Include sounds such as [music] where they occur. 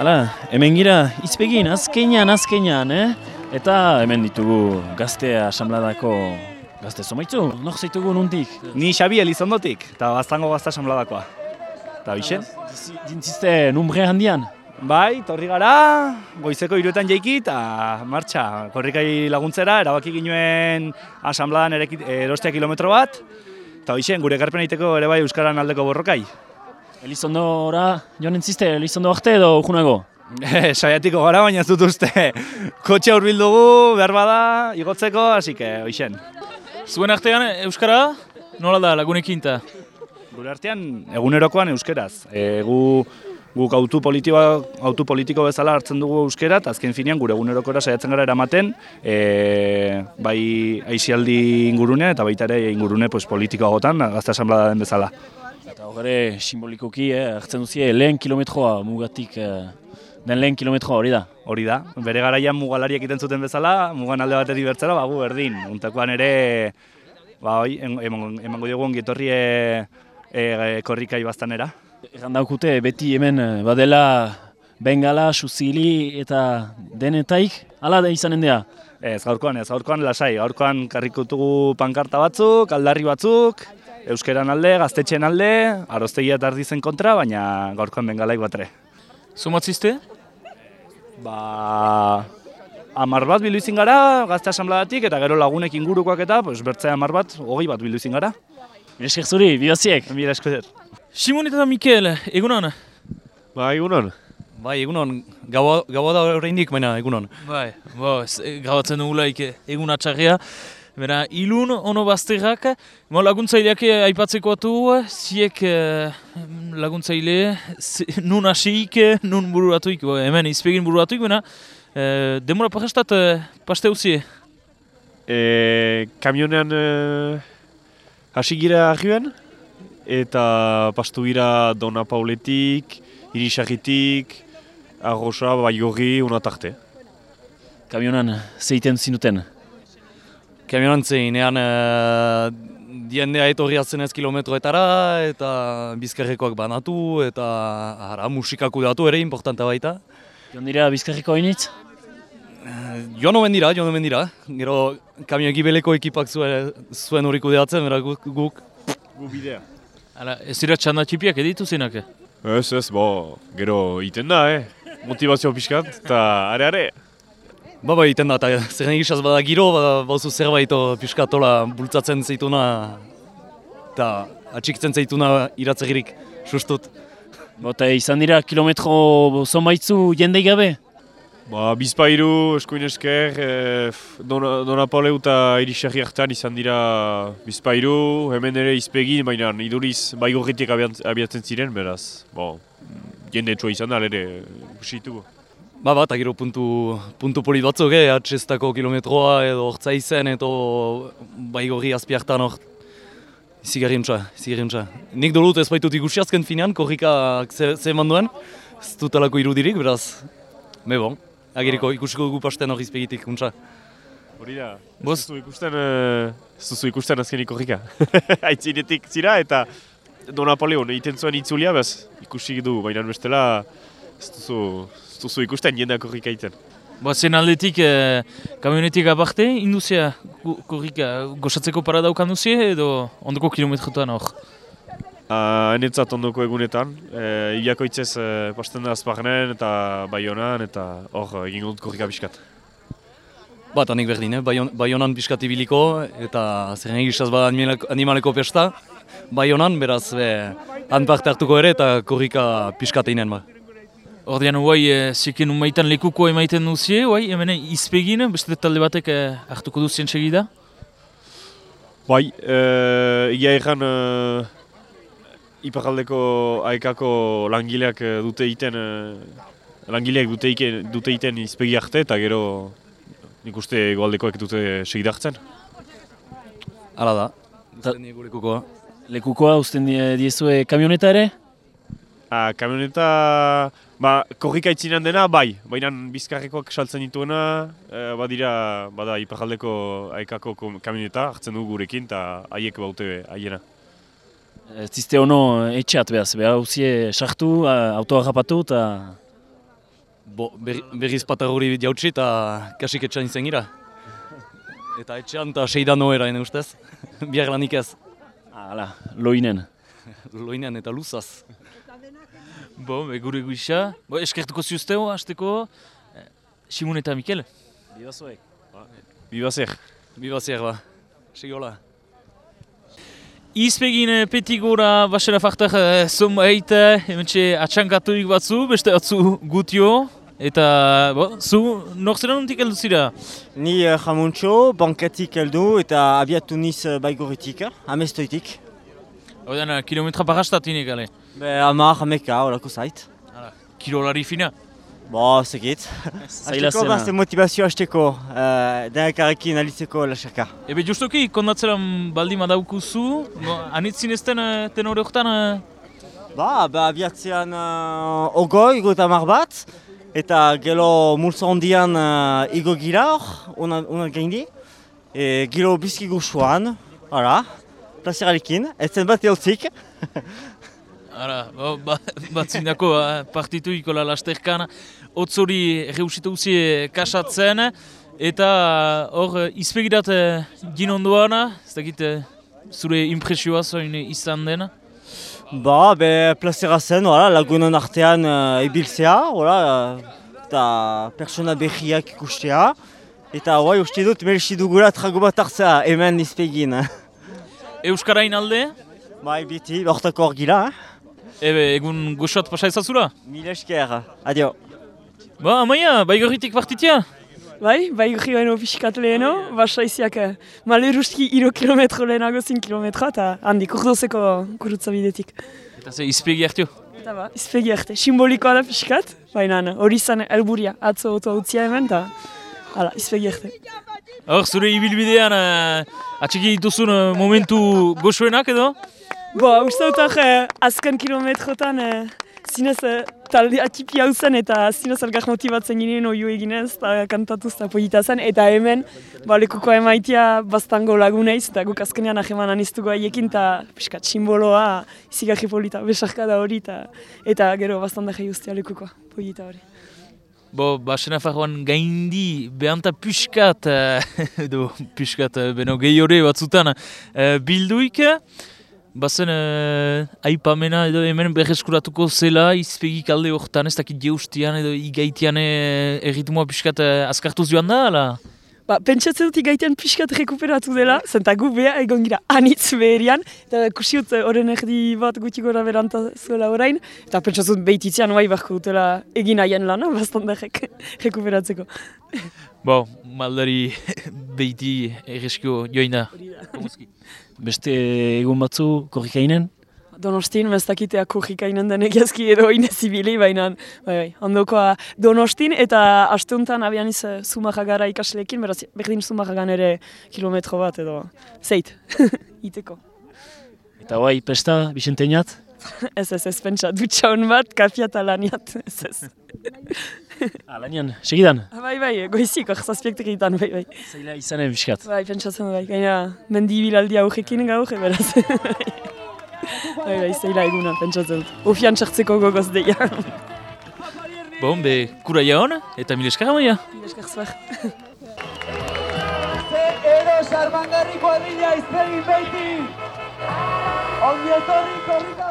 Hala, hemen gira, izpegin, azkenean, azkenean, eh? Eta hemen ditugu gazte asambladako gazte zomaitzu, nor zaitugu nuntik? Ni Xabi Elizondotik, eta baztango gazta asambladakoa. Eta bixen? Dintzizte numbre handian? Bai, torri gara, goizeko iruetan jaiki eta martxa. Korrikai laguntzera, erabaki ginuen asambladan erostea kilometro bat. Eta bixen, gure garpen egiteko ere bai Euskaran aldeko borrokai. Elizondora joan entziste, Elizondo arte edo junago? [laughs] Saiatiko gara, baina ez dut uste. Kotxe dugu, behar bada, igotzeko, hasi que, oixen. Zuen artean, Euskara, nola da lagunekin ta? Gure artean, egunerokoan Euskaraz. E, gu, guk autu politiko, autu politiko bezala hartzen dugu Euskara, eta azken finean gure egunerokora saiatzen gara eramaten, e, bai aizialdi ingurune eta baita ere ingurune pues, politikoagotan, gazte asamblada den bezala. Eta horre simbolikoki, eh, hartzen duzie lehen kilometroa mugatik eh, den lehen kilometroa hori da. Hori da, bere garaian mugalari egiten zuten bezala, mugan alde batetik bertzera, bagu berdin. Untakoan ere, ba, oi, emango diogu ongitorri e, e, korrikai baztanera. Egan daukute, beti hemen eh, badela bengala, susili eta denetaik, ala da izanen dea? Ez, gaurkoan, ez, gaurkoan lasai, gaurkoan karrikutugu pankarta batzuk, aldarri batzuk, euskeran alde, gaztetxen alde, aroztegia eta ardizen kontra, baina gaurkoan bengalaik batre. Zumatzizte? Ba... Amar bat bildu izin gara, gazte asambladatik, eta gero lagunek ingurukoak eta, pues, bertzea amar bat, hogei bat bildu izin gara. Mire zuri, bidaziek. Mire eskuder. Simon eta Mikel, egunon? Ba, egunon. Bai, egunon, gaua, gaua da horreindik, baina egunon. Bai, bo, gabatzen dugulaik egun atxarria. Bera, ilun ono bazterrak, mo laguntzaileak aipatzeko atu, ziek eh, laguntzaile, nun hasiik, nun bururatuik, bo, hemen izpegin bururatuik, bena, eh, demora pakastat eh, paste uzie? E, kamionean eh, hasi gira arriben, eta pastu gira Dona Pauletik, Irisarritik, Arrosa, Baigorri, unatarte. Kamionan, zeiten zinuten? Kamionan zeinean, uh, diendea etorri atzen ez kilometroetara, eta bizkarrekoak banatu, eta ara, musikako datu ere importanta baita. Joan dira bizkarreko hainitz? Uh, joan omen dira, joan omen dira. Gero kamio egibeleko ekipak zuen, zuen horiko deatzen, bera guk. guk. Gu bidea. Hala, ez dira txanda txipiak editu zenak? Ez, ez, bo, gero iten da, eh? Motivazio pixkat, eta are, are. Ba, ba, iten da, eta zer egizaz bada giro, ba, bauzu zerbait piskatola bultzatzen zeituna, eta atxikitzen zeituna iratzegirik, sustut. Bota izan dira kilometro zonbaitzu jendei gabe? Ba, bizpairu, eskuin esker, eh, Dona, Dona Pauleu eta Irisarri hartan izan dira bizpairu, hemen ere izpegin, baina iduriz baigorritik abiatzen ziren, beraz, bo, jende txoa izan da, ere, usitugu. Ba, ba, eta gero puntu, puntu polit batzuk, eh, atxestako kilometroa edo hortza izen, edo baigorri azpiartan hor. Izigarri untsa, izigarri untsa. Nik dolut ez baitut ikusi azken finean, korrikak ze, ze eman duen, ez dut alako irudirik, beraz, me bon, agiriko ikusiko dugu pasten hor izpegitik, untsa. Hori da, Boz? ez duzu ikusten, eh, ez duzu ikusten azkenik korrika. [laughs] Aitzinetik zira eta Don Napoleon egiten zuen itzulia, bez, ikusi du, baina bestela ez duzu, ez duzu ikusten jendeak korrika egiten. Ba, zen aldetik, eh, kamionetik aparte, induzia korrika gozatzeko para daukan duzie edo ondoko kilometrotan hor? Uh, Enetzat ondoko egunetan, e, iakoitzez e, pasten da azparnen eta baionan eta hor egin dut korrika biskat. Ba, eta nik berdin, eh? Baion, baionan piskat ibiliko, eta zer egizaz bada animaleko, animaleko pesta, baionan, beraz, be, han parte hartuko ere eta korrika piskat eginen ba. Ordean, guai, e, ziken umaitan lekuko emaiten duzie, guai, hemen izpegin, beste talde batek e, hartuko duzien segida? Bai, e, ia egan e, iparaldeko aekako langileak e, dute egiten, e, langileak dute, ike, dute egiten izpegi arte eta gero nik uste egoaldekoek dute segida hartzen. Hala da. Niego lekukoa. Lekukoa usten die- diezue kamioneta ere? Ah, kamioneta, ba, korrika itzinean dena, bai. Baina bizkarrekoak saltzen dituena, eh, badira, bada, iparaldeko aikako kamioneta, hartzen dugu gurekin, eta haiek baute haiena. Ez dizte ono etxeat behaz, behar uzie sartu, a- autoa rapatu eta... Bo, berri, berriz patar hori jautsi eta kasik etxan izan gira. Eta etxean eta seidan noera, ene ustez. [laughs] Biar lanik ez. Hala, loinen. [laughs] Loinean eta luzaz. Bo, be, gure guisa. Bo, eskertuko ziuzteo, hasteko. Eh, Simon eta Mikel. Bibazuek. Bibazer. Bibazier ba. Sigola. Izpegin eh, peti gora basera fartar eh, zonbait, eh, hementxe atxankaturik batzu, beste batzu gutio. Eta, bo, zu, nortzera nontik heldu zira? Ni uh, jamuntxo, banketik heldu eta abiatu niz uh, baigorritik, amestoitik. Odan, eh, kilometra parastatinek, ale. Be, ama, jameka, horako zait. Kilolari fina. Bo, segit. Azteko, bazte motivazio hasteko, uh, denakarekin alitzeko lasaka. Ebe justoki, kondatzeran baldin madaukuzu, no, anitzin ezten uh, tenore horretan, uh, Ba, ba, abiatzean uh, ogoi, gota mar bat, eta gero multzo hondian uh, igo gira hor, una, una gaindi. E, gero bizki gusuan, ara, plazerarekin, [laughs] ez zen bat eutzik. Ara, bo, ba, batzindako uh, partitu ikola lasterkan, hotz hori reusitu uzie kasatzen, eta hor uh, izpegirat gin ondoan, ez dakit zure impresioa zoin izan den. Ba, be, plazera zen, wala, lagunen artean uh, ibiltzea, wala, eta pertsona berriak ikustea. Eta guai uste dut merezi dugula trago bat hartzea hemen izpegin. Euskarain alde, Bai, biti, hortako hor gila, eh? Ebe egun goxot pasa ezazura. Mil esker, adio. Ba, amaia, baigorritik partitia. Bai, bai gri baino pixkat leheno, basa iziak eh, maleruski iro kilometro lehenago zin kilometroa eta handik urdozeko gurutza bidetik. Eta ze izpegi hartio. Eta ba, izpegi arte, simbolikoa da pixkat, baina hori zan helburia atzo oto utzia hemen, eta hala, izpegi arte. Hor, zure ibilbidean uh, atxiki dituzun uh, momentu goxoenak edo? Bo, uste dut eh, azken kilometrotan eh, zinez eh, talde atipi hau zen eta zinez elgar motibatzen ginen oio eginez eta kantatuz eta polita zen eta hemen ba, lekuko emaitia bastango laguneiz eta guk azkenean aheman aniztuko haiekin eta piskat simboloa izigarri polita, besarkada hori eta, eta gero bastan da jai ustea lekukoa polita hori. Bo, ba, Senafarroan gaindi behanta pixkat, eh, [laughs] edo pixkat, eh, beno gehiore batzutan eh, bilduik. Bazen eh, aipamena edo hemen berreskuratuko zela izpegik alde hortan, ez dakit jeustian edo igaitian eh, erritmoa pixkat eh, azkartuz joan da, ala? Ba, pentsatzen dut igaitean pixkat rekuperatu dela, zenta gu beha egon gira anitz beherian, eta kusiut eh, horren erdi bat gutxi gora beranta zuela orain, eta pentsatzen dut behititzean bai beharko dutela egin haien lana, [laughs] bastandarek rekuperatzeko. Bo, maldari [laughs] behiti erreskio joina. Beste egun batzu korrikainen? Donostin, beztakitea kurrikainen den egiazki edo inezibili, baina bai, bai, ondokoa Donostin eta astuntan abian iz eh, Zumajagara ikasleekin, beraz berdin Zumajagan ere kilometro bat edo zeit, [laughs] iteko. Eta guai, pesta, Bixenteinat? [laughs] Ez ez ez pentsa, dutxa hon bat, kafia eta laniat, [laughs] ez ez. Alanian, segidan? Ah, Bai, bai, goizik, hor zazpiektek egiten, bai, bai. Zaila izanen biskat. Bai, pentsatzen bai, gaina mendi bilaldi aurrekin gaur, beraz. Bai, bai, zeila eguna, pentsatzen dut. Ofian txartzeko gogoz deia. Bon, be, kura jaon, eta mil esker amaia. Esker zuer. Ero sarmangarri kuadrilla izpegin behitik! Ongi etorri korrika!